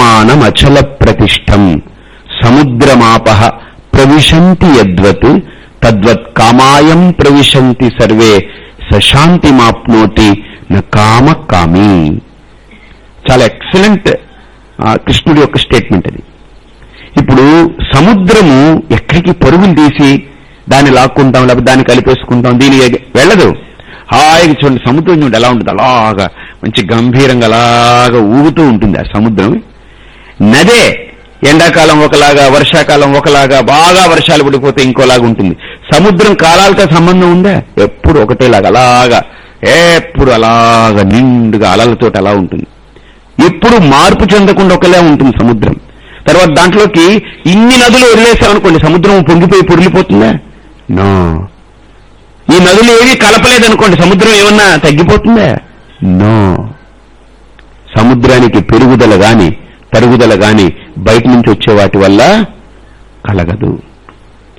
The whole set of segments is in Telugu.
సముద్రమచల ప్రతిష్టం సముద్రమాప ప్రవిశంతి యద్వత్ తద్వత్ కామాయం ప్రవిశంతి సర్వే సశాంతి మాప్నోటి కామ కామి చాలా ఎక్సలెంట్ కృష్ణుడి యొక్క స్టేట్మెంట్ అది. ఇప్పుడు సముద్రము ఎక్కడికి పరుగులు తీసి దాన్ని లాక్కుంటాం లేకపోతే దాన్ని కలిపేసుకుంటాం దీని వెళ్ళదు. హాయిగా చూడండి సముద్రం చూడండి ఎలా ఉంటుంది అలాగా మంచి గంభీరంగా అలాగా ఊగుతూ ఉంటుంది ఆ సముద్రం. నదే. ఎండాకాలం ఒకలాగా వర్షాకాలం ఒకలాగా బాగా వర్షాలు పడిపోతే ఇంకోలాగా ఉంటుంది. సముద్రం కాలాలతో సంబంధం ఉందా? ఎప్పుడు ఒకటేలాగా అలాగా. ఎప్పుడు అలాగా నిండుగా అలలతోటి అలా ఉంటుంది. ఎప్పుడు మార్పు చెందకుండా ఒకలా ఉంటుంది సముద్రం. తర్వాత దాంట్లోకి ఇన్ని నదులు వదిలేశారనుకోండి సముద్రం పొంగిపోయి పొరిలిపోతుందా నో. ఈ నదులు ఏవి కలపలేదనుకోండి సముద్రం ఏమన్నా తగ్గిపోతుందా? నో. సముద్రానికి పెరుగుదల గాని తరుగుదల గాని బయట నుంచి వచ్చే వాటి వల్ల కలగదు.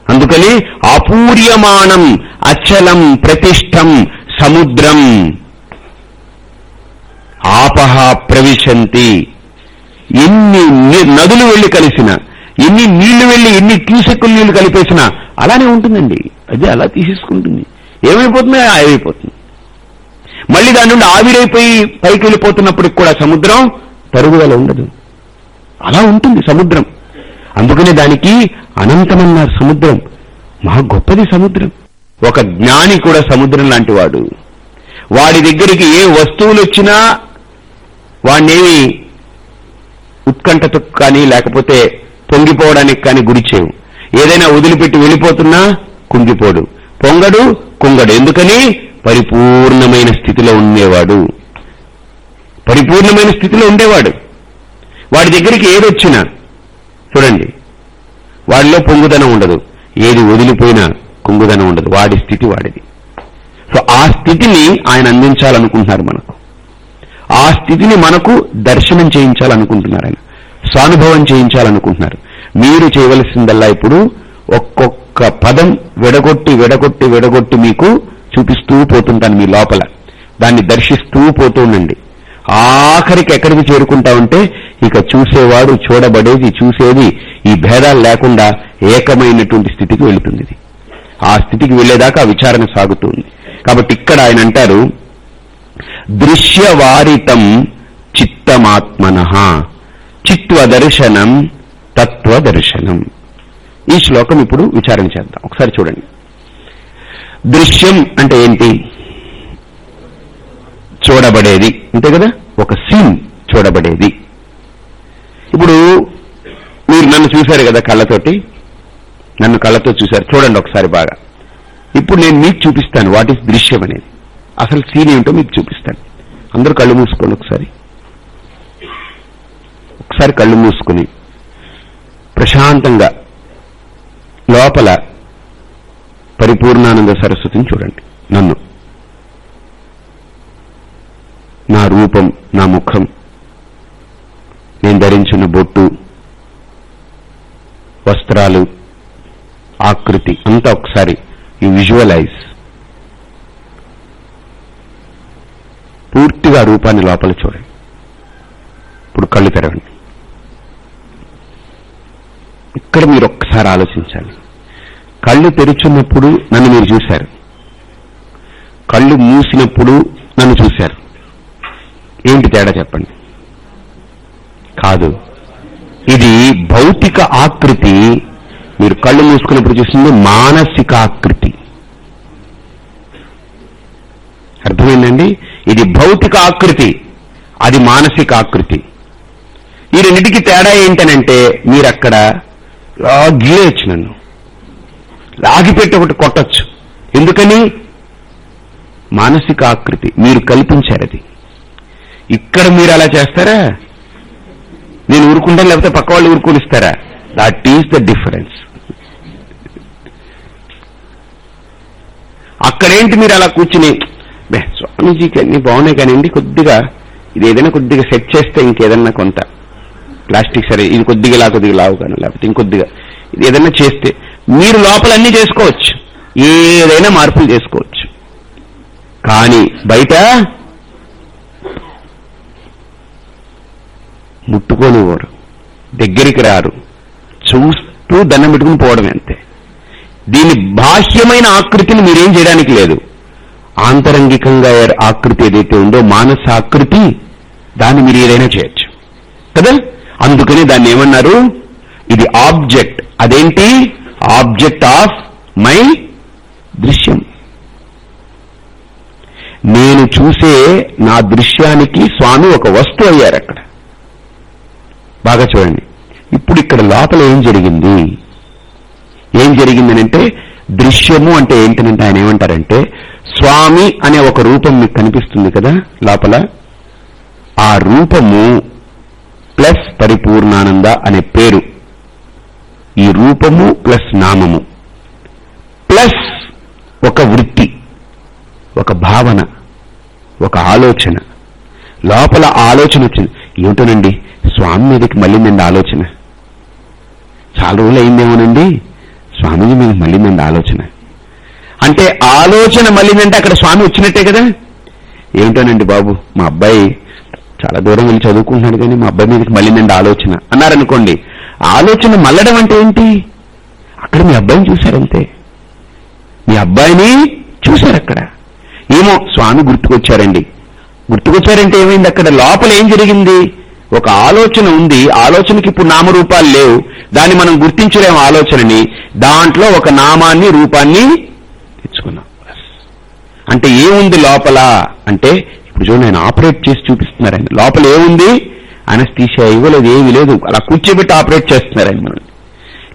అందుకని అపూర్యమాణం అచలం ప్రతిష్టం సముద్రం ఆపహ ప్రవిశంతి. ఎన్ని నదులు వెళ్ళి కలిసిన ఎన్ని నీళ్ళు వెళ్ళి ఎన్ని క్యూసెక్కులు నీళ్ళు కలిపేసినా అలానే ఉంటుందండి. అది అలా తీసేసుకుంటుంది. ఏమైపోతుందో? ఆవిరైపోతుంది. మళ్ళీ దాని నుండి ఆవిరైపోయి పైకి వెళ్ళిపోతున్నప్పటికి కూడా సముద్రం తరుగుదల ఉండదు. అలా ఉంటుంది సముద్రం. అందుకనే దానికి అనంతమన్నారు సముద్రం. మహా గొప్పది సముద్రం. ఒక జ్ఞాని కూడా సముద్రం లాంటి వాడు. వాడి దగ్గరికి ఏ వస్తువులు వచ్చినా వాణ్ణేమి ఉత్కంఠతో కానీ లేకపోతే పొంగిపోవడానికి కానీ గురిచేవు ఏదైనా వదిలిపెట్టి వెళ్ళిపోతున్నా కుంగిపోడు. పొంగడు కుంగడు. ఎందుకని? పరిపూర్ణమైన స్థితిలో ఉండేవాడు. పరిపూర్ణమైన స్థితిలో ఉండేవాడు. వాడి దగ్గరికి ఏదొచ్చినా చూడండి వాడిలో పొంగుదనం ఉండదు. ఏది వదిలిపోయినా కుంగుదనం ఉండదు. వాడి స్థితి వాడిది. సో ఆ స్థితిని ఆయన అందించాలనుకుంటున్నారు మనకు. ఆ స్థితిని మనకు దర్శనం చేయించాలనుకుంటున్నారు ఆయన. స్వానుభవం చేయించాలనుకుంటున్నారు. మీరు చేయవలసిందల్లా ఇప్పుడు ఒక్కొక్క పదం విడగొట్టి విడగొట్టి విడగొట్టి మీకు చూపిస్తూ పోతుంటాను మీ లోపల. దాన్ని దర్శిస్తూ పోతూ ఉండండి. ఆఖరికి ఎక్కడికి చేరుకుంటామంటే ఇక చూసేవాడు చూడబడేది చూసేది ఈ భేదాలు లేకుండా ఏకమైనటువంటి స్థితికి వెళుతుంది ఆ స్థితికి వెళ్ళేదాకా విచారణ సాగుతుంది. కాబట్టి ఇక్కడ ఆయన అంటారు దృశ్యవారితం చిత్తమాత్మన చిత్వదర్శనం తత్వదర్శనం. ఈ శ్లోకం ఇప్పుడు విచారణ చేద్దాం. ఒకసారి చూడండి. దృశ్యం అంటే ఏంటి? చూడబడేది. అంతే కదా? ఒక సీన్ చూడబడేది. ఇప్పుడు మీరు నన్ను చూశారు కదా కళ్ళతోటి? నన్ను కళ్ళతో చూశారు. చూడండి ఒకసారి బాగా. ఇప్పుడు నేను మీకు చూపిస్తాను వాట్ ఈస్ దృశ్యం అనేది. అసలు సీన్ ఏమిటో మీకు చూపిస్తాను. అందరూ కళ్ళు మూసుకోండి ఒకసారి. ఒకసారి కళ్ళు మూసుకుని ప్రశాంతంగా లోపల పరిపూర్ణానంద సరస్వతిని చూడండి. నన్ను. నా రూపం నా ముఖం నేను ధరించిన బొట్టు వస్త్రాలు ఆకృతి అంతా ఒకసారి యు విజువలైజ్. పూర్తిగా రూపాన్ని లోపల చూడండి. ఇప్పుడు కళ్ళు తెరవండి. ఇక్కడ మీరు ఒక్కసారి ఆలోచించాలి. కళ్ళు తెరుచున్నప్పుడు నన్ను మీరు చూశారు. కళ్ళు మూసినప్పుడు నన్ను చూశారు. ఏంటి తేడా చెప్పండి? కాదు. ఇది భౌతిక ఆకృతి. మీరు కళ్ళు మూసుకున్నప్పుడు చూసింది మానసిక ఆకృతి అర్థమైందండి? ఇది భౌతిక ఆకృతి. అది మానసిక ఆకృతి ఈ రెండింటికి తేడా ఏంటనంటే మీరక్కడ గిలేయచ్చు నన్ను. లాగిపెట్టి ఒకటి కొట్టచ్చు. ఎందుకని? మానసిక ఆకృతి మీరు కల్పించారు అది ఇక్కడ మీరు అలా చేస్తారా? నేను ఊరుకుంటాను లేకపోతే పక్క వాళ్ళు ఊరుకునిస్తారా దట్ ఈస్ ద డిఫరెన్స్ అక్కడేంటి మీరు అలా కూర్చుని స్వామీజీకి అన్ని బాగున్నాయి కానివ్వండి కొద్దిగా ఇది ఏదైనా కొద్దిగా సెట్ చేస్తే ఇంకేదన్నా కొంత. ప్లాస్టిక్ సరే ఇది కొద్దిగా ఇలా కొద్దిగా లావుగాను లేకపోతే ఇంకొద్దిగా. ఇది ఏదైనా చేస్తే మీరు లోపల అన్ని చేసుకోవచ్చు. ఏదైనా మార్పులు చేసుకోవచ్చు. కానీ బయట ముట్టుకోనివ్వరు దగ్గరికి రారు. చూస్తూ దండం పెట్టుకుని పోవడం అంతే. దీని బాహ్యమైన ఆకృతిని మీరేం చేయడానికి లేదు. ఆంతరంగికంగా ఆకృతి ఏదైతే ఉందో మానస ఆకృతి దాన్ని మీరు ఏదైనా చేయొచ్చు. కదా? అందుకని దాన్ని ఏమన్నారు? ఇది ఆబ్జెక్ట్. అదేంటి? ఆబ్జెక్ట్ ఆఫ్ మై దృశ్యం. నేను చూసే నా దృశ్యానికి స్వామి ఒక వస్తువు అయ్యారు అక్కడ బాగా చూడండి. ఇప్పుడు ఇక్కడ లోపల ఏం జరిగింది? ఏం జరిగిందనంటే దృశ్యము అంటే ఏంటనంటే ఆయన ఏమంటారంటే స్వామి అనే ఒక రూపం మీకు కనిపిస్తుంది కదా లోపల? ఆ రూపము ప్లస్ పరిపూర్ణానంద అనే పేరు. ఈ రూపము ప్లస్ నామము. ప్లస్ ఒక వృత్తి ఒక భావన ఒక ఆలోచన. లోపల ఆలోచన వచ్చింది. ఏమిటోనండి? స్వామి మీదకి మళ్ళీందండి ఆలోచన. చాలా రోజులు అయిందేమోనండి? స్వామీజీ మీద మళ్ళీందండి ఆలోచన. అంటే ఆలోచన మళ్ళీందంటే అక్కడ స్వామి వచ్చినట్టే కదా? ఏమిటోనండి బాబు మా అబ్బాయి చాలా దూరం వెళ్ళి చదువుకుంటున్నాడు కానీ మా అబ్బాయి మీదకి మళ్ళీందండి ఆలోచన. అన్నారనుకోండి ఆలోచన మళ్ళడం అంటే ఏంటి? అక్కడ మీ అబ్బాయిని చూశారంతే. మీ అబ్బాయిని చూశారు అక్కడ. ఏమో స్వామి గుర్తుకొచ్చారండి. గుర్తుకొచ్చారంటే ఏమైంది? అక్కడ లోపల ఏం జరిగింది? ఒక ఆలోచన ఉంది ఆలోచనకి ఇప్పుడు నామరూపాలు లేవు. దాన్ని మనం గుర్తించలేము ఆలోచనని. దాంట్లో ఒక నామాన్ని రూపాన్ని తెచ్చుకున్నాం. అంటే ఏముంది లోపల? అంటే ఇప్పుడు చూడండి ఆయన ఆపరేట్ చేసి చూపిస్తున్నారండి లోపల ఏముంది? అనస్థీషియా ఇవ్వలేదు ఏమీ లేదు. అలా కూర్చోబెట్టి ఆపరేట్ చేస్తున్నారండి మనల్ని.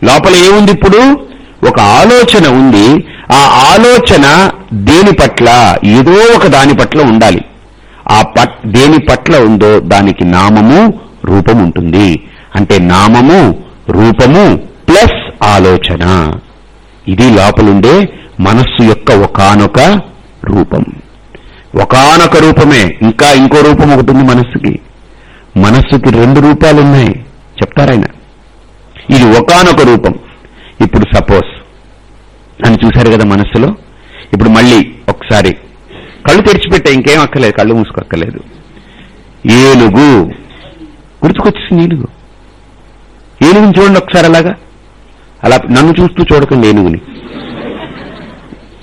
లోపల ఏముంది ఇప్పుడు? ఒక ఆలోచన ఉంది. ఆ ఆలోచన దేని పట్ల? ఏదో ఒక దాని పట్ల ఉండాలి. ఆ పట్ దేని పట్ల ఉందో దానికి నామము రూపం ఉంటుంది. అంటే నామము రూపము ప్లస్ ఆలోచన. ఇది లోపలుండే మనస్సు యొక్క ఒకనొక రూపం. ఒకనొక రూపమే ఇంకా ఇంకో రూపం ఒకటి ఉంది మనస్సుకి. మనస్సుకి రెండు రూపాలు ఉన్నాయి చెప్తారాయన ఇది ఒకనొక రూపం. ఇప్పుడు సపోజ్. అని చూశారు కదా మనస్సులో? ఇప్పుడు మళ్ళీ ఒకసారి కళ్ళు తెరిచిపెట్టే ఇంకేం అక్కలేదు కళ్ళు మూసుకోక్కర్లేదు. ఏనుగు. గుర్తుకొచ్చేసింది ఏనుగు. ఏనుగుని చూడండి ఒకసారి అలాగా. అలా నన్ను చూస్తూ చూడకండి ఏనుగుని.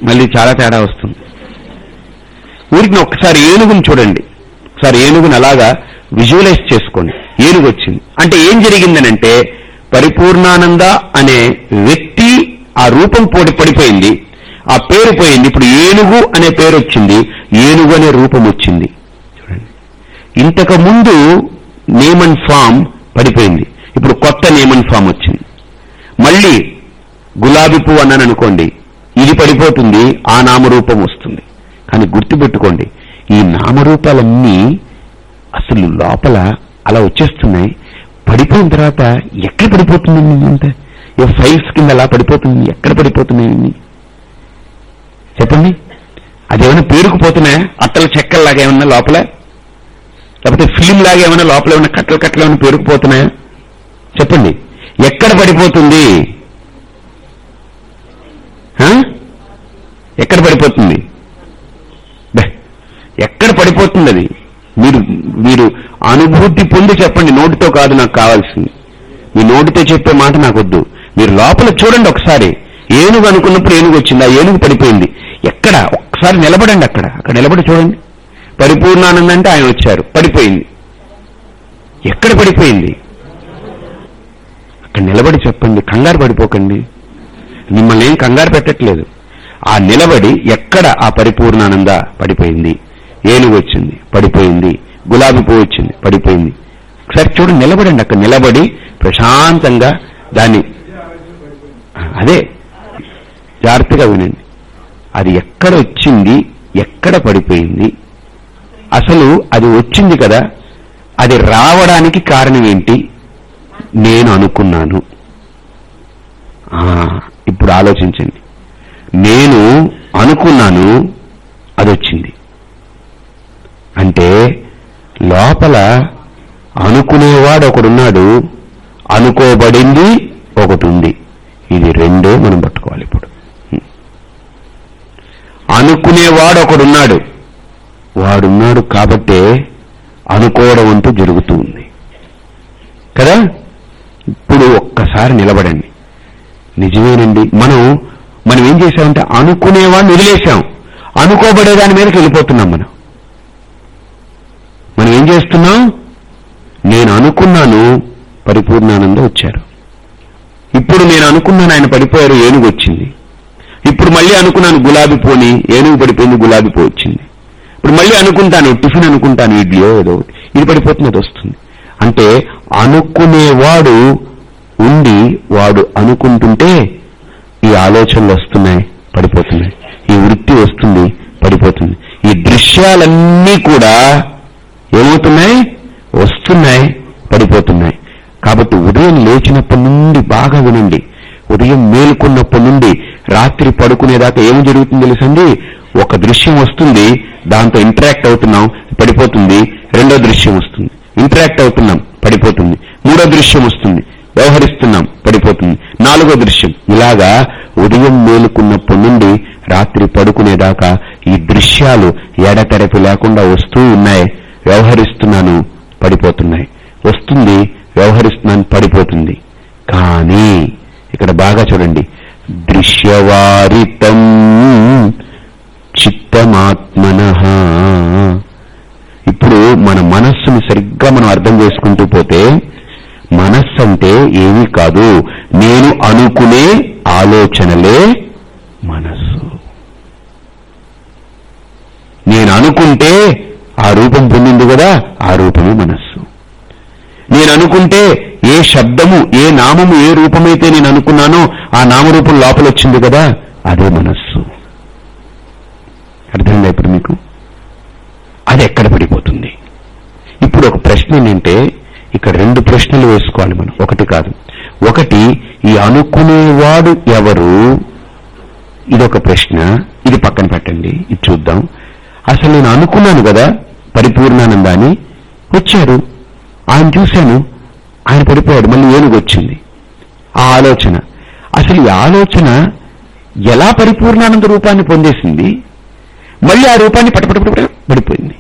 మళ్ళీ చాలా తేడా వస్తుంది. ఊరికి ఒక్కసారి ఏనుగుని చూడండి. ఒకసారి ఏనుగుని అలాగా విజువలైజ్ చేసుకోండి. ఏనుగు వచ్చింది. అంటే ఏం జరిగిందనంటే పరిపూర్ణానంద అనే వ్యక్తి ఆ రూపం పోటీ పడిపోయింది. ఆ పేరు పోయింది. ఇప్పుడు ఏనుగు అనే పేరు వచ్చింది. ఏనుగు అనే రూపం వచ్చింది. చూడండి. ఇంతకు ముందు నేమన్ ఫామ్ పడిపోయింది. ఇప్పుడు కొత్త నేమన్ ఫామ్ వచ్చింది. మళ్ళీ గులాబీ పువ్వు అన్నాను అనుకోండి ఇది పడిపోతుంది ఆ నామరూపం వస్తుంది. కానీ గుర్తుపెట్టుకోండి ఈ నామరూపాలన్నీ అసలు లోపల అలా వచ్చేస్తున్నాయి. పడిపోయిన తర్వాత ఎక్కడ పడిపోతుందండి అంటే ఏ ఫైల్స్ కింద అలా పడిపోతుంది ఎక్కడ పడిపోతున్నాయి చెప్పండి. అదేమైనా పేరుకుపోతున్నాయా అట్టల చెక్కల్లాగా ఏమన్నా లోపల? లేకపోతే ఫిలిం లాగా ఏమైనా లోపల ఏమైనా కట్టలు కట్టలు ఏమైనా పేరుకుపోతున్నాయా చెప్పండి. ఎక్కడ పడిపోతుంది? ఎక్కడ పడిపోతుంది? ఎక్కడ పడిపోతుంది అది? మీరు మీరు అనుభూతి పొంది చెప్పండి. నోటితో కాదు నాకు కావాల్సింది. మీ నోటితో చెప్పే మాట నాకొద్దు. మీరు లోపల చూడండి ఒకసారి. ఏనుగు అనుకున్నప్పుడు ఏనుగు వచ్చింది ఆ ఏనుగు పడిపోయింది. ఎక్కడ? ఒక్కసారి నిలబడండి అక్కడ. అక్కడ నిలబడి చూడండి. పరిపూర్ణానంద అంటే ఆయన వచ్చారు. పడిపోయింది. ఎక్కడ పడిపోయింది? అక్కడ నిలబడి చెప్పండి. కంగారు పడిపోకండి. మిమ్మల్ని ఏం కంగారు పెట్టట్లేదు. ఆ నిలబడి ఎక్కడ ఆ పరిపూర్ణానంద పడిపోయింది? ఏనుగు వచ్చింది పడిపోయింది. గులాబీ పువ్వు వచ్చింది పడిపోయింది. ఒకసారి చూడండి నిలబడండి అక్కడ. నిలబడి ప్రశాంతంగా దాన్ని అదే జాగ్రత్తగా వినండి. అది ఎక్కడ వచ్చింది ఎక్కడ పడిపోయింది అసలు అది వచ్చింది కదా అది రావడానికి కారణం ఏంటి నేను అనుకున్నాను. ఇప్పుడు ఆలోచించండి. నేను అనుకున్నాను అది వచ్చింది. అంటే లోపల అనుకునేవాడు ఒకడున్నాడు అనుకోబడింది ఒకటి ఉంది ఇది రెండే మనం పట్టుకోవాలి ఇప్పుడు. అనుకునేవాడు ఒకడున్నాడు వాడున్నాడు కాబట్టే అనుకోవడం అంటూ జరుగుతూ ఉంది. కదా? ఇప్పుడు ఒక్కసారి నిలబడండి. నిజమేనండి మనం మనం ఏం చేశామంటే అనుకునేవాడిని వదిలేశాం. అనుకోబడే దాని మీదకి వెళ్ళిపోతున్నాం మనం. మనం ఏం చేస్తున్నాం? నేను అనుకున్నాను పరిపూర్ణానంద వచ్చారు. ఇప్పుడు నేను అనుకున్నాను ఆయన పడిపోయారు ఏనుగు వచ్చింది. ఇప్పుడు మళ్ళీ అనుకున్నాను గులాబీ పోని ఏనుగు పడిపోయింది గులాబీ పో వచ్చింది. ఇప్పుడు మళ్ళీ అనుకుంటాను టిఫిన్ అనుకుంటాను ఇడ్లీయో ఏదో ఇది పడిపోతున్నది వస్తుంది. అంటే అనుకునేవాడు ఉండి వాడు అనుకుంటుంటే ఈ ఆలోచనలు వస్తున్నాయి పడిపోతున్నాయి. ఈ వృత్తి వస్తుంది పడిపోతుంది. ఈ దృశ్యాలన్నీ కూడా ఏమవుతున్నాయి? వస్తున్నాయి పడిపోతున్నాయి. కాబట్టి ఉదయం లేచినప్పటి నుండి బాగా వినండి. ఉదయం మేలుకున్నప్పటి నుండి రాత్రి పడుకునేదాకా ఏం జరుగుతుంది తెలుసండి? ఒక దృశ్యం వస్తుంది దాంతో ఇంటరాక్ట్ అవుతున్నాం పడిపోతుంది. రెండో దృశ్యం వస్తుంది. ఇంటరాక్ట్ అవుతున్నాం పడిపోతుంది. మూడో దృశ్యం వస్తుంది వ్యవహరిస్తున్నాం పడిపోతుంది. నాలుగో దృశ్యం ఇలాగా ఉదయం మేలుకున్నప్పటి నుండి రాత్రి పడుకునేదాకా ఈ దృశ్యాలు ఎడతెరపి లేకుండా వస్తూ ఉన్నాయి. వ్యవహరిస్తున్నాను పడిపోతున్నాయి. వస్తుంది వ్యవహరిస్తున్నాను పడిపోతుంది. కానీ ఇక్కడ బాగా చూడండి. దృశ్యవారితం చిత్తమాత్మన. ఇప్పుడు మన మనస్సును సరిగ్గా మనం అర్థం చేసుకుంటూ పోతే మనస్సు అంటే ఏమీ కాదు. నేను అనుకునే ఆలోచనలే మనస్సు. నేను అనుకుంటే ఆ రూపం పొందింది కదా ఆ రూపమే మనస్సు. నేను అనుకుంటే ఏ శబ్దము ఏ నామము ఏ రూపమైతే నేను అనుకున్నానో ఆ నామరూపం లోపల వచ్చింది కదా అదే మనస్సు. అర్థమైందా ఇప్పుడు మీకు? అది ఎక్కడ పడిపోతుంది? ఇప్పుడు ఒక ప్రశ్న ఏంటంటే ఇక్కడ రెండు ప్రశ్నలు వేసుకోవాలి మనం. ఒకటి కాదు. ఒకటి ఈ అనుకునేవాడు ఎవరు? ఇదొక ప్రశ్న. ఇది పక్కన పెట్టండి. ఇది చూద్దాం. అసలు నేను అనుకున్నాను కదా పరిపూర్ణానందాన్ని వచ్చారు. ఆయన చూశాను. ఆయన పడిపోయాడు. మళ్ళీ ఏనుగు వచ్చింది. ఆ ఆలోచన. అసలు ఈ ఆలోచన ఎలా పరిపూర్ణానంద రూపాన్ని పొందేసింది? మళ్ళీ ఆ రూపాన్ని పటపటపట పడిపోయింది.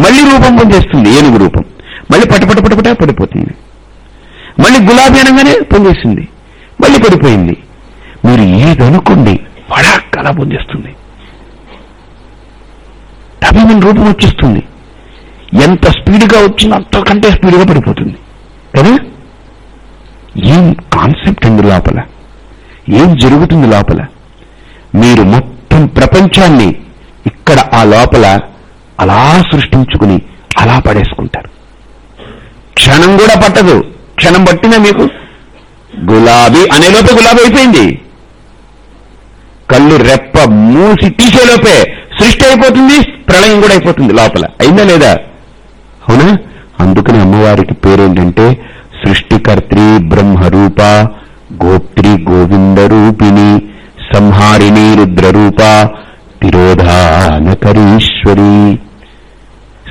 మళ్ళీ రూపం పొందేస్తుంది ఏనుగు రూపం. మళ్ళీ పటపటపటపట పడిపోతుంది. మళ్ళీ గులాబీ అనగానే పొందేసింది. మళ్ళీ పడిపోయింది. మీరు ఏదనుకోండి పడాక్ పొందేస్తుంది. టబీమన్ రూపం వచ్చేస్తుంది. ఎంత స్పీడ్గా వచ్చిందో అంతకంటే స్పీడ్గా పడిపోతుంది. కదా ఏం కాన్సెప్ట్ ఉంది లోపల? ఏం జరుగుతుంది లోపల? మీరు మొత్తం ప్రపంచాన్ని ఇక్కడ ఆ లోపల అలా సృష్టించుకుని అలా పడేసుకుంటారు. క్షణం కూడా పట్టదు. క్షణం పట్టినా మీకు? గులాబీ అనే లోపే గులాబీ అయిపోయింది. కళ్ళు రెప్ప మూసి తీసేలోపే సృష్టి అయిపోతుంది ప్రళయం కూడా అయిపోతుంది లోపల. అయిందా లేదా? అవునా? అందుకని అమ్మవారికి పేరేంటంటే సృష్టికర్త్రి బ్రహ్మరూప గోప్త్రి గోవింద రూపిణి సంహారిణి రుద్రరూప తిరోధానకరీశ్వరి.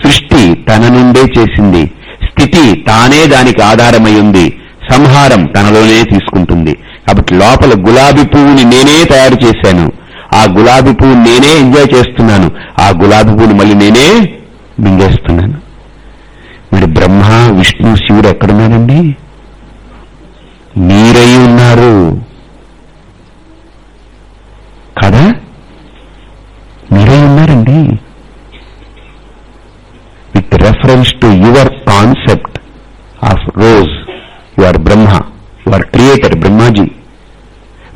సృష్టి తన నుండే చేసింది స్థితి తానే దానికి ఆధారమై ఉంది సంహారం తనలోనే తీసుకుంటుంది. కాబట్టి లోపల గులాబీ పువ్వుని నేనే తయారు చేశాను. ఆ గులాబీ పువ్వు నేనే ఎంజాయ్ చేస్తున్నాను. ఆ గులాబీ పువ్వుని మళ్ళీ నేనే మింగేస్తున్నాను. మరి బ్రహ్మ విష్ణు శివుడు ఎక్కడున్నారండి? మీరై ఉన్నారు. కదా? మీరై ఉన్నారండి. With reference to your concept of rose you are Brahma you are creator Brahmaji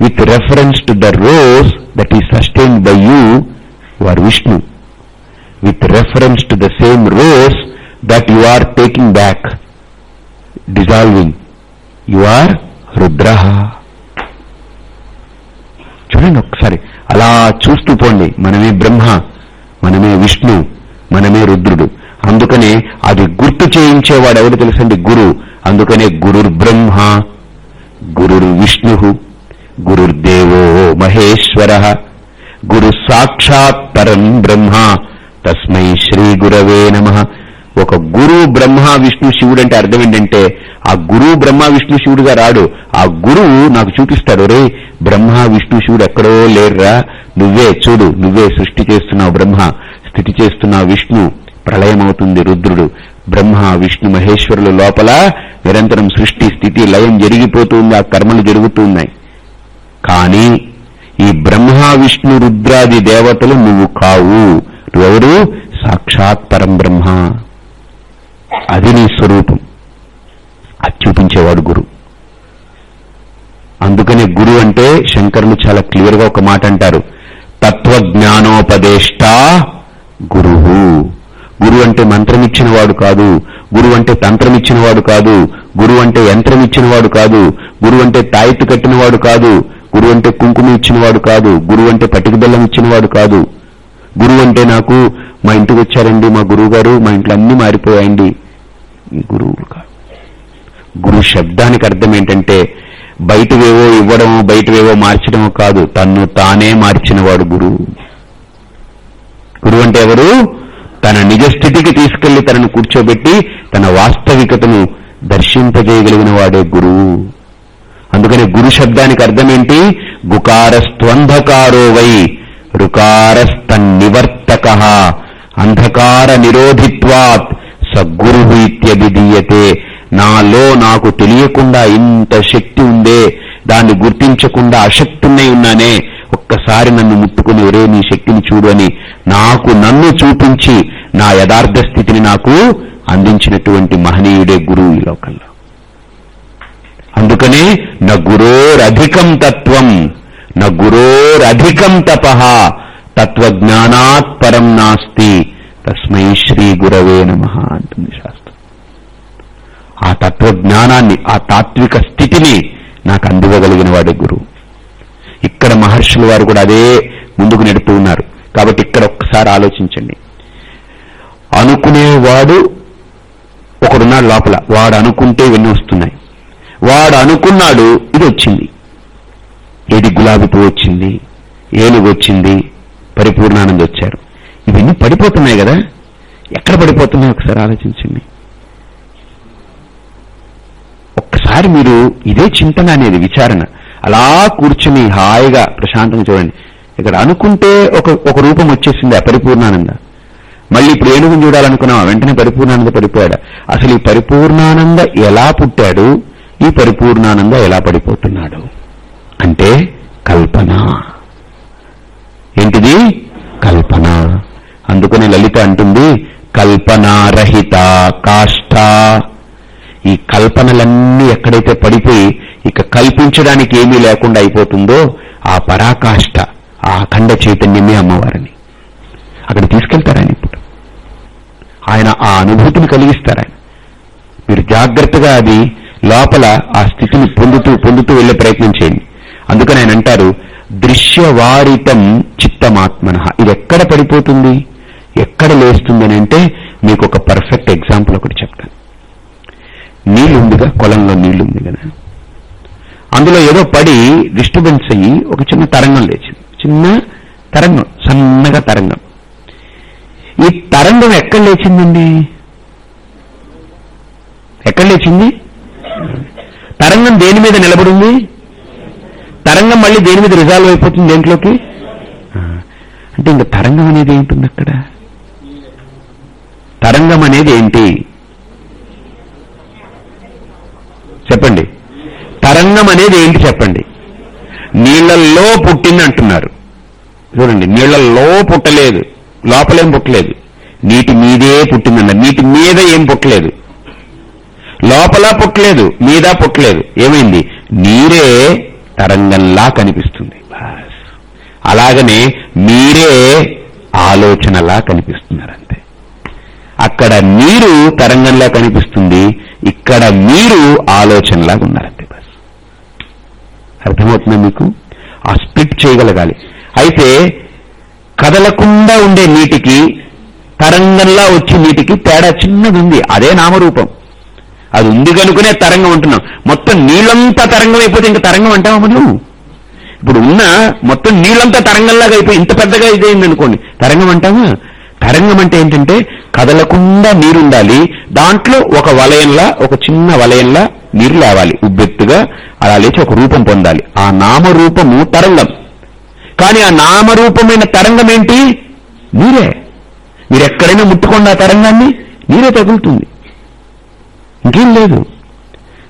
with reference to the rose that is sustain by you you are Vishnu with reference to the same rose that you are taking back dissolving you are Rudra చూడండి ఒకసారి. అలా చూస్తూ పోండి. మనమే బ్రహ్మ మనమే విష్ణు మనమే రుద్రుడు. అందుకనే అది గుర్తు చేయించేవాడు ఎవరు తెలుసండి? గురు. అందుకనే గురుర్ బ్రహ్మ గురుర్ విష్ణు గురుర్దేవో మహేశ్వర గురు సాక్షాత్ పరం బ్రహ్మ. తస్మై శ్రీ గురవే నమ. ఒక గురు బ్రహ్మ విష్ణు శివుడు అంటే అర్థం ఏంటంటే ఆ గురువు బ్రహ్మ విష్ణు శివుడుగా రాడు. ఆ గురువు నాకు చూపిస్తాడు రే బ్రహ్మ విష్ణు శివుడు ఎక్కడో లేరురా. నువ్వే చూడు నువ్వే సృష్టి చేస్తున్నావు బ్రహ్మ. స్థితి చేస్తున్నావు విష్ణు. ప్రళయమవుతుంది రుద్రుడు. బ్రహ్మ విష్ణు మహేశ్వరుల లోపల నిరంతరం సృష్టి స్థితి లయం జరిగిపోతుంది ఆ కర్మలు జరుగుతున్నాయి. కానీ ఈ బ్రహ్మ విష్ణు రుద్రాది దేవతలు నువ్వు కావు. నువ్వెవరు? సాక్షాత్ పరం బ్రహ్మ. అది నీ స్వరూపం. అది చూపించేవాడు గురు. అందుకనే గురు అంటే శంకరులు చాలా క్లియర్గా ఒక మాట అంటారు. తత్వజ్ఞానోపదేష్ట గురువు. గురు అంటే మంత్రం ఇచ్చినవాడు కాదు. గురువు అంటే తంత్రం ఇచ్చినవాడు కాదు. గురువు అంటే యంత్రం ఇచ్చినవాడు కాదు. గురువు అంటే తాయిత్తు కట్టినవాడు కాదు. గురువు అంటే కుంకుమ ఇచ్చినవాడు కాదు. గురువు అంటే పటిక బెల్లం ఇచ్చినవాడు కాదు. గురువు అంటే నాకు మా ఇంటికి వచ్చారండి మా గురువు గారు మా ఇంట్లో అన్ని మారిపోయాయండి. గురువులు కాదు. గురు శబ్దానికి అర్థం ఏంటంటే బయటవేవో ఇవ్వడమో బయటవేవో మార్చడమో కాదు. తన్ను తానే మార్చినవాడు గురువు గురువు అంటే ఎవరు? తన నిజస్థితికి తీసుకెళ్ళి తనను కూర్చోబెట్టి తన వాస్తవికతను దర్శింపజేయగలిగిన వాడే గురువు అందుకని గురు శబ్దానికి అర్థమేంటి గుకారస్త్వంధకారో వై రుకారస్తన్నివర్తక. అంధకార నిరోధిత్వాత్ సద్గురు ఇత్యభిధీయతే. నాలో నాకు తెలియకుండా ఇంత శక్తి ఉందే. దాన్ని గుర్తించకుండా అశక్తున్నై ఉన్నానే. ఒక్కసారి నన్ను ముట్టుకుని ఒరే నీ శక్తిని చూడు అని నాకు నన్ను చూపించి నా యథార్థ స్థితిని నాకు అందించినటువంటి మహనీయుడే గురువు ఈ లోకంలో. అందుకనే నా గురోరధికం తత్వం. న గురోరధికం తప తత్వజ్ఞానాత్ పరం నాస్తి. తస్మై శ్రీ గురవే నమ అంటుంది శాస్త్రం. ఆ తత్వజ్ఞానాన్ని ఆ తాత్విక స్థితిని నాకు అందివ్వగలిగిన వాడే గురువు. ఇక్కడ మహర్షుల వారు కూడా అదే ముందుకు నెడుతూ ఉన్నారు. కాబట్టి ఇక్కడ ఒక్కసారి ఆలోచించండి. అనుకునేవాడు ఒకడున్నాడు లోపల. వాడు అనుకుంటే ఇవన్నీ వస్తున్నాయి. వాడు అనుకున్నాడు ఇది వచ్చింది. ఏది గులాబీ పువ్వు వచ్చింది ఏనుగు వచ్చింది పరిపూర్ణానంద వచ్చారు. ఇవన్నీ పడిపోతున్నాయి కదా? ఎక్కడ పడిపోతున్నాయి? ఒకసారి ఆలోచించండి. ఒక్కసారి మీరు ఇదే చింతన అనేది విచారణ అలా కూర్చుని హాయిగా ప్రశాంతంగా చూడండి. ఇక్కడ అనుకుంటే ఒక ఒక రూపం వచ్చేసింది ఆ పరిపూర్ణానంద. మళ్ళీ ఇప్పుడు ఏనుగుని చూడాలనుకున్నావా? వెంటనే పరిపూర్ణానంద పడిపోయాడు? అసలు ఈ పరిపూర్ణానంద ఎలా పుట్టాడు? ఈ పరిపూర్ణానంద ఎలా పడిపోతున్నాడు? అంటే కల్పన. ఏంటిది? కల్పన. అందుకని లలిత అంటుంది కల్పనారహిత కాష్ట. ఈ కల్పనలన్నీ ఎక్కడైతే పడిపోయి ఇక కల్పించడానికి ఏమీ లేకుండా అయిపోతుందో ఆ పరాకాష్ట ఆ అఖండ చైతన్యమే అమ్మవారిని. అక్కడ తీసుకెళ్తారాయన ఇప్పుడు. ఆయన ఆ అనుభూతిని కలిగిస్తారాయన మీరు జాగ్రత్తగా అది లోపల ఆ స్థితిని పొందుతూ పొందుతూ వెళ్ళే ప్రయత్నం చేయండి. అందుకని ఆయన అంటారు దృశ్యవారితం చిత్తమాత్మన. ఇది ఎక్కడ పడిపోతుంది? ఎక్కడ లేస్తుంది అంటే మీకు ఒక పర్ఫెక్ట్ ఎగ్జాంపుల్ ఒకటి చెప్తాను. నీళ్ళు ఉందిగా కొలంలో నీళ్ళు ఉంది కదా. అందులో ఏదో పడి డిస్టర్బెన్స్ అయ్యి ఒక చిన్న తరంగం లేచింది. చిన్న తరంగం సన్నగా తరంగం. ఈ తరంగం ఎక్కడ లేచిందండి? ఎక్కడ లేచింది? తరంగం దేని మీద నిలబడింది? తరంగం మళ్ళీ దేని మీద రిజాల్వ్ అయిపోతుంది దేంట్లోకి? అంటే ఇంకా తరంగం అనేది ఏంటుంది అక్కడ? తరంగం అనేది ఏంటి? చెప్పండి. తరంగం అనేది ఏంటి చెప్పండి. నీళ్ళల్లో పుట్టింది అంటున్నారు. చూడండి నీళ్ళలో పుట్టలేదు. లోపలేం పుట్టలేదు. నీటి మీదే పుట్టిందన్న నీటి మీద ఏం పుట్టలేదు? లోపల పుట్టలేదు మీద పుట్టలేదు. ఏమైంది? నీరే తరంగంలా కనిపిస్తుంది. అలాగనే మీరే ఆలోచనలా కనిపిస్తున్నారంతే. అక్కడ నీరు తరంగంలా కనిపిస్తుంది ఇక్కడ మీరు ఆలోచనలా ఉన్నారంతే బస్. అర్థమవుతుందా మీకు? ఆ స్ప్లిట్ చేయగలగాలి. అయితే కదలకుండా ఉండే నీటికి తరంగంలా వచ్చే నీటికి తేడా చిన్నది ఉంది అదే నామరూపం. అది ఉంది కనుకనే తరంగం అంటున్నాం. మొత్తం నీళ్ళంతా తరంగం అయిపోతే ఇంకా తరంగం అంటావా మనం ఇప్పుడు ఉన్న మొత్తం నీళ్ళంతా తరంగంలాగా అయిపోయి ఇంత పెద్దగా ఇదైంది అనుకోండి. తరంగం అంటావా? తరంగం అంటే ఏంటంటే కదలకుండా నీరుండాలి. దాంట్లో ఒక వలయంలా ఒక చిన్న వలయంలా నీరు లేవాలి. ఉబ్బెత్తుగా అలా లేచి ఒక రూపం పొందాలి. ఆ నామరూపము తరంగం. కానీ ఆ నామరూపమైన తరంగం ఏంటి? నీరే. మీరు ఎక్కడైనా ముట్టుకోండి ఆ తరంగాన్ని నీరే తగులుతుంది. ఇంకేం లేదు.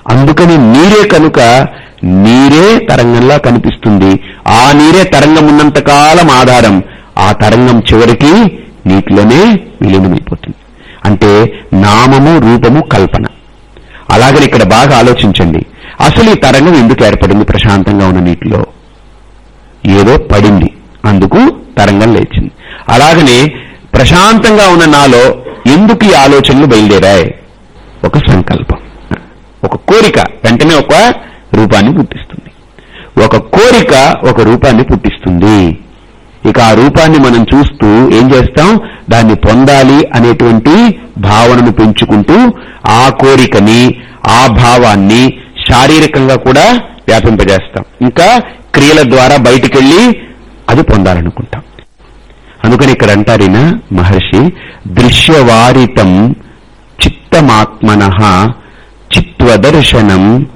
అందుకని నీరే కనుక నీరే తరంగంలా కనిపిస్తుంది. ఆ నీరే తరంగం ఉన్నంత కాలం ఆధారం. ఆ తరంగం చివరికి నీటిలోనే విలీనమైపోతుంది. అంటే నామము రూపము కల్పన. అలాగని ఇక్కడ బాగా ఆలోచించండి. అసలు ఈ తరంగం ఎందుకు ఏర్పడింది? ప్రశాంతంగా ఉన్న నీటిలో. ఏదో పడింది. అందుకు తరంగం లేచింది. అలాగనే ప్రశాంతంగా ఉన్న నాలో ఎందుకు ఈ ఆలోచనలు బయలుదేరాయి? ఒక సంకల్పం. ఒక కోరిక వెంటనే ఒక రూపాన్ని పుట్టిస్తుంది. ఒక కోరిక ఒక రూపాన్ని పుట్టిస్తుంది. ఇక ఆ రూపాన్ని మనం చూస్తూ ఏం చేస్తాం? దాన్ని పొందాలి అనేటువంటి భావనను పెంచుకుంటూ ఆ కోరికని ఆ భావాన్ని శారీరకంగా కూడా వ్యాపింపజేస్తాం. ఇంకా క్రియల ద్వారా బయటికెళ్ళి అది పొందాలనుకుంటాం. అందుకని ఇక్కడ అంటారిన మహర్షి దృశ్యవారితం చిత్తమాత్మన చిత్వదర్శనం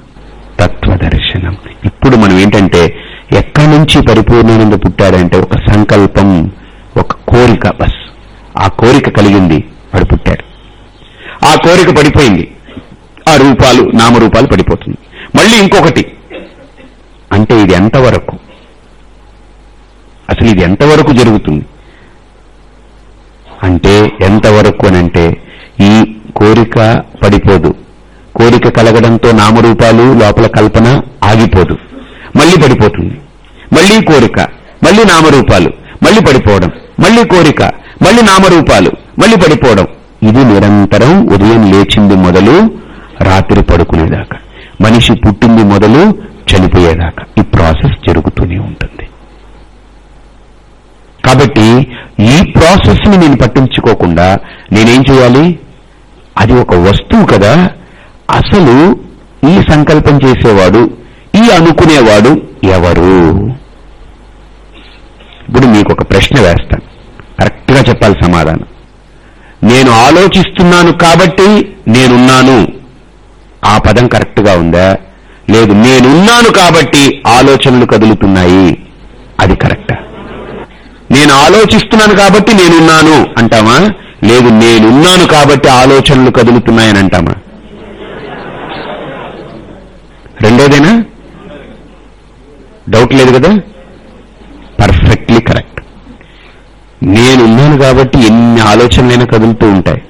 తత్వదర్శనం. ఇప్పుడు మనం ఏంటంటే ఎక్కడి నుంచి పరిపూర్ణానంద పుట్టాడంటే ఒక సంకల్పం ఒక కోరిక బస్. ఆ కోరిక కలిగింది వాడు పుట్టాడు. ఆ కోరిక పడిపోయింది. ఆ రూపాలు నామరూపాలు పడిపోతుంది. మళ్ళీ ఇంకొకటి. అంటే ఇది ఎంతవరకు? అసలు ఇది ఎంతవరకు జరుగుతుంది? అంటే ఎంతవరకు అనంటే ఈ కోరిక పడిపోదు. కోరిక కలగడంతో నామరూపాలు లోపల కల్పన ఆగిపోదు. మళ్ళీ పడిపోతుంది. మళ్ళీ కోరిక మళ్ళీ నామరూపాలు మళ్ళీ పడిపోవడం. మళ్ళీ కోరిక మళ్ళీ నామరూపాలు మళ్ళీ పడిపోవడం. ఇది నిరంతరం ఉదయం లేచింది మొదలు రాత్రి పడుకునేదాకా. మనిషి పుట్టింది మొదలు చనిపోయేదాకా. ఈ ప్రాసెస్ జరుగుతూనే ఉంటుంది. కాబట్టి ఈ ప్రాసెస్ని నేను పట్టించుకోకుండా నేనేం చేయాలి? అది ఒక వస్తువు కదా. అసలు ఈ సంకల్పం చేసేవాడు ఈ అనుకునేవాడు ఎవరు? ఇప్పుడు మీకు ఒక ప్రశ్న వేస్తాను కరెక్ట్గా చెప్పాలి సమాధానం. నేను ఆలోచిస్తున్నాను కాబట్టి నేనున్నాను. ఆ పదం కరెక్ట్గా ఉందా? లేదు నేనున్నాను కాబట్టి ఆలోచనలు కదులుతున్నాయి. అది కరెక్టా? నేను ఆలోచిస్తున్నాను కాబట్టి నేనున్నాను అంటామా లేదు నేనున్నాను కాబట్టి ఆలోచనలు కదులుతున్నాయని అంటామా రెండోదేనా? డౌట్ లేదు కదా? Perfectly correct. నేనున్నాను కాబట్టి ఎన్ని ఆలోచనలైనా కదులుతూ ఉంటాయి.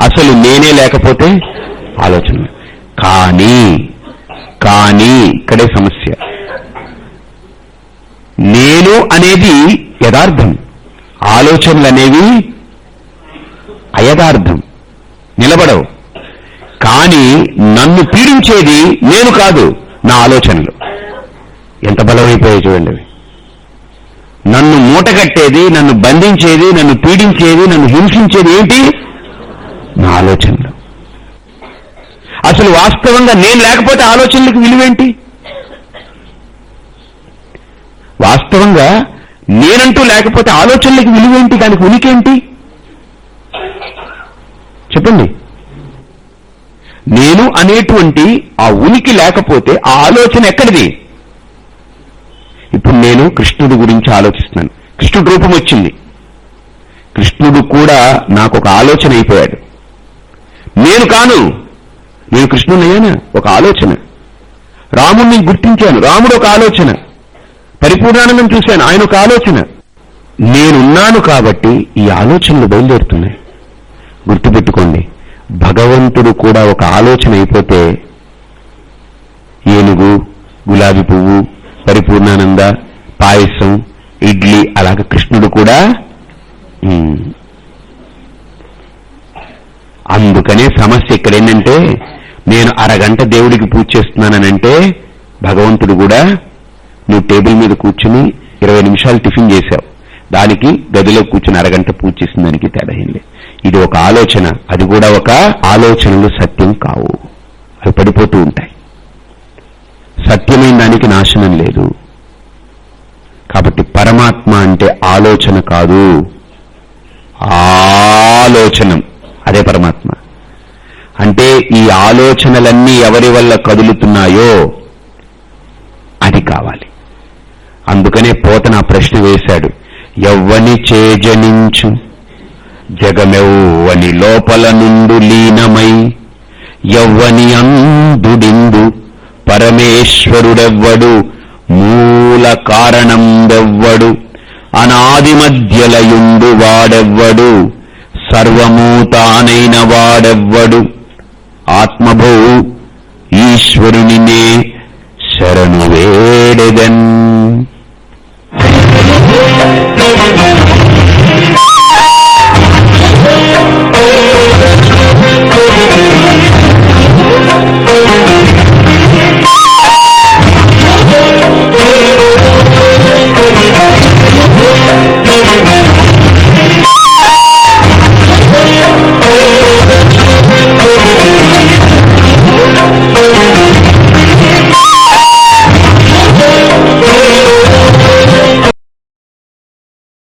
అసలు నేనే లేకపోతే ఆలోచన కానీ కానీ ఇక్కడే సమస్య. నేను అనేది యథార్థం. ఆలోచనలు అనేవి అయదార్థం. నిలబడవు. కానీ నన్ను పీడించేది నేను కాదు నా ఆలోచనలు. ఎంత బలమైపోయాయి చూడండి నన్ను మూటగట్టేది నన్ను బంధించేది నన్ను పీడించేది నన్ను హింసించేది ఏంటి? నా ఆలోచనలు. అసలు వాస్తవంగా నేను లేకపోతే ఆలోచనలకు విలువేంటి వాస్తవంగా నేనంటూ లేకపోతే ఆలోచనలకు విలువేంటి దానికి ఉనికేంటి? చెప్పండి. నేను అనేటువంటి ఆ ఉనికి లేకపోతే ఆ ఆలోచన ఎక్కడిది? ఇప్పుడు నేను కృష్ణుడి గురించి ఆలోచిస్తున్నాను. కృష్ణుడు రూపం వచ్చింది. కృష్ణుడు కూడా నాకు ఒక ఆలోచన అయిపోయాడు. నేను కాను. నేను కృష్ణునయ్యానా ఒక ఆలోచన. రాముణ్ణి గుర్తించాను. రాముడు ఒక ఆలోచన. పరిపూర్ణానందం చూశాను. ఆయన ఒక ఆలోచన. నేనున్నాను కాబట్టి ఈ ఆలోచనలు బయలుదేరుతున్నాయి. గుర్తుపెట్టుకోండి. భగవంతుడు కూడా ఒక ఆలోచన అయిపోతే ఏనుగు గులాబీ పువ్వు పరిపూర్ణానంద పాయసం ఇడ్లీ అలాగ కృష్ణుడు కూడా అందుకనే సమస్య ఇక్కడ ఏంటంటే నేను అరగంట దేవుడికి పూజ చేస్తున్నానంటే భగవంతుడు కూడా నువ్వు టేబుల్ మీద కూర్చుని ఇరవై నిమిషాలు టిఫిన్ చేశావు. దానికి గదిలో కూర్చుని అరగంట పూజ చేసిన దానికి తేడా ఇది ఒక ఆలోచన. అది కూడా ఒక ఆలోచనలు సత్యం కావు. అవి పడిపోతూ ఉంటాయి. సత్యమైన దానికి నాశనం లేదు. కాబట్టి పరమాత్మ అంటే ఆలోచన కాదు. ఆలోచనం. అదే పరమాత్మ. అంటే ఈ ఆలోచనలన్నీ ఎవరి వల్ల కదులుతున్నాయో అది కావాలి. అందుకనే పోతన ప్రశ్న వేశాడు. ఎవ్వని చేజనించు. జగమెవ్వని లోపల నుండు లీనమై ఎవ్వని అందుడిందు. పరమేశ్వరుడెవ్వడు మూల కారణంబెవ్వడు అనాది మధ్యలయుండు వాడెవ్వడు సర్వమూతానైన వాడెవ్వడు. ఆత్మభూ ఈశ్వరునినే శరణు వేడెదన్